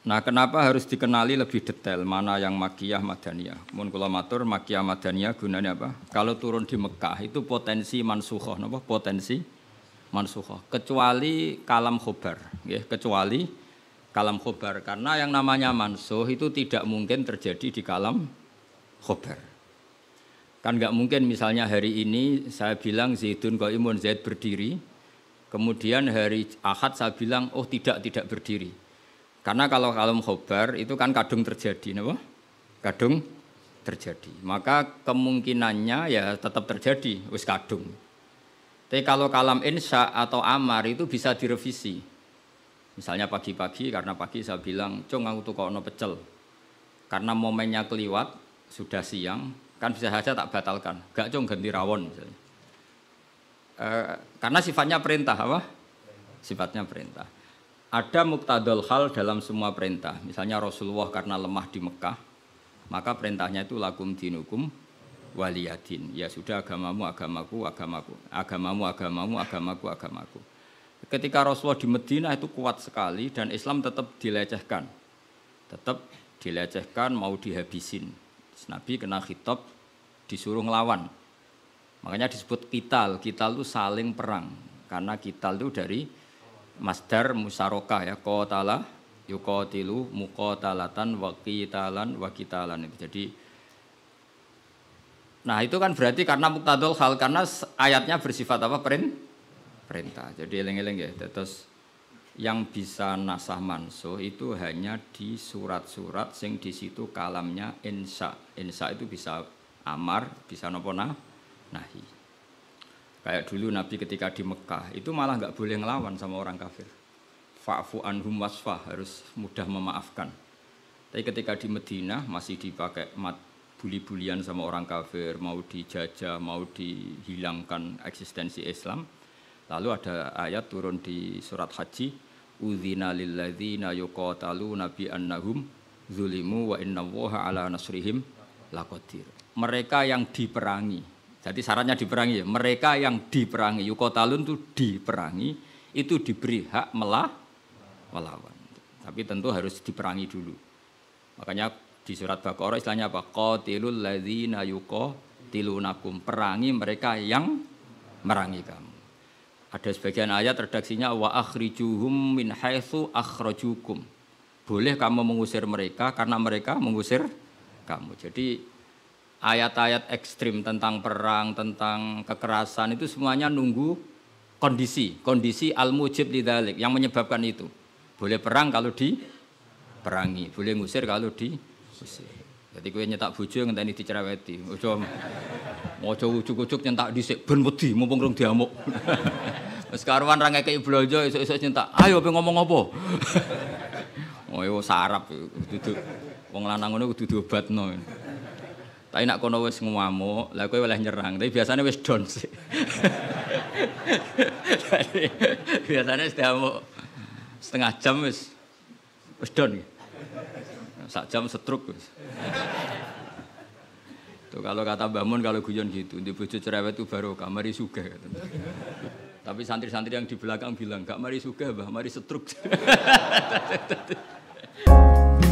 Nah, kenapa harus dikenali lebih detail mana yang makiyah madaniyah? Matur makiyah madaniyah gunanya apa? Kalau turun di Mekah itu potensi mansukhoh, napa? Potensi mansukhoh. Kecuali kalam khobar, ya, kecuali kalam khobar karena yang namanya mansuh itu tidak mungkin terjadi di kalam khobar. Kan nggak mungkin misalnya hari ini saya bilang Zaidun imun Zaid berdiri, kemudian hari Ahad saya bilang oh tidak tidak berdiri karena kalau kalam khobar itu kan kadung terjadi, napa? Kadung terjadi. Maka kemungkinannya ya tetap terjadi, wis kadung. Tapi kalau kalam insya atau amar itu bisa direvisi. Misalnya pagi-pagi karena pagi saya bilang, "Cung aku tuh no pecel." Karena momennya keliwat, sudah siang, kan bisa saja tak batalkan. Gak cung ganti rawon misalnya. E, karena sifatnya perintah apa? Sifatnya perintah. Ada muktadol hal dalam semua perintah. Misalnya Rasulullah karena lemah di Mekah, maka perintahnya itu lakum dinukum waliyadin. Ya sudah agamamu, agamaku, agamaku. Agamamu, agamamu, agamaku, agamaku. Ketika Rasulullah di Medina itu kuat sekali dan Islam tetap dilecehkan. Tetap dilecehkan, mau dihabisin. Nabi kena khitab, disuruh ngelawan. Makanya disebut kital. Kital itu saling perang. Karena kital itu dari masdar musarokah ya qatala yuqatilu muqatalatan wa qitalan wa qitalan. Jadi Nah, itu kan berarti karena muktadul hal karena ayatnya bersifat apa? perintah. Jadi eling-eling ya. Terus yang bisa nasah mansuh itu hanya di surat-surat sing di situ kalamnya insya. Insya itu bisa amar, bisa nopo nah. Kayak dulu Nabi ketika di Mekah itu malah nggak boleh ngelawan sama orang kafir. Fa'fu anhum wasfah harus mudah memaafkan. Tapi ketika di Medina masih dipakai mat buli-bulian sama orang kafir, mau dijajah, mau dihilangkan eksistensi Islam. Lalu ada ayat turun di surat Haji, Udzina lilladzina yuqatalu nabi annahum zulimu wa inna ala nasrihim laqadir. Mereka yang diperangi, jadi syaratnya diperangi ya. Mereka yang diperangi, yukotalun itu diperangi, itu diberi hak melah, melawan. Tapi tentu harus diperangi dulu. Makanya di surat Baqarah istilahnya apa? Qatilul ladzina yuqatilunakum. Perangi mereka yang merangi kamu. Ada sebagian ayat redaksinya wa akhrijuhum min haitsu akhrajukum. Boleh kamu mengusir mereka karena mereka mengusir kamu. Jadi ayat-ayat ekstrim tentang perang, tentang kekerasan itu semuanya nunggu kondisi, kondisi al-mujib lidalik yang menyebabkan itu. Boleh perang kalau di perangi, boleh ngusir kalau di usir. Jadi kue nyetak bojo ngenteni dicereweti. Ojo ojo ujuk-ujuk nyentak dhisik ben wedi mumpung rong diamuk. Wis karuan ra ngekeki blonjo esuk-esuk nyentak. Ayo pe ngomong apa? oh sarap dudu wong lanang ngono kudu diobatno. Tapi nak kono wis ngamuk, lah kowe oleh nyerang. Tapi biasanya wis down sih. Biasanya mau setengah jam wis wis down. Sak jam setruk kalau kata Mbak Mun kalau guyon gitu, di bojo cerewet itu baru kamari suga. Tapi santri-santri yang di belakang bilang, gak mari suga, bah, mari setruk.